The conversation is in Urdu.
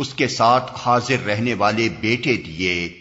اس کے ساتھ حاضر رہنے والے بیٹے دیے۔